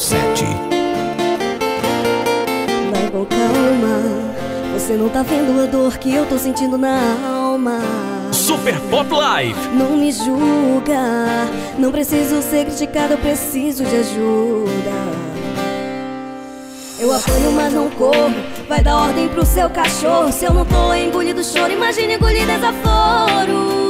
7 Vai com calma, você não tá vendo a dor que eu tô sentindo na alma. Super Pop Live. Não me julga, não preciso ser criticada, eu preciso de ajuda. Eu apanho, mas não corro. Vai dar ordem pro seu cachorro. Se eu não tô engolido choro, imagine engolir desaforo.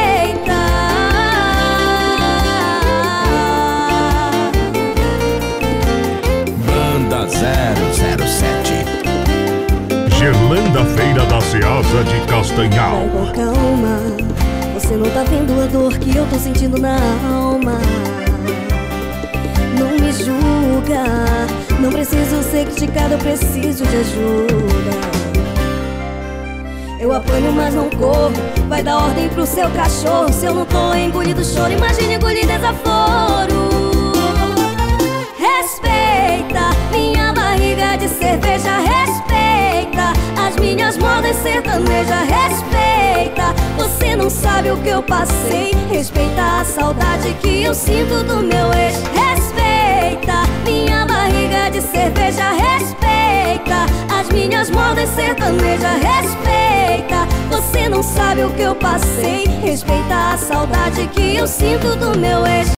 Gerlanda Feira da Ceasa de Castanhal. Com calma. Você não tá vendo a dor que eu tô sentindo na alma. Não me julga. Não preciso ser criticado, eu preciso de ajuda. Eu apanho, mas não corro. Vai dar ordem pro seu cachorro. Se eu não tô engolido choro, imagine engolir desaforo. Respeita minha barriga de cerveja, respeita. Você não sabe o que eu passei. Respeita a saudade que eu sinto do meu ex. Respeita minha barriga de cerveja, respeita as minhas modas sertaneja, respeita. Você não sabe o que eu passei. Respeita a saudade que eu sinto do meu ex.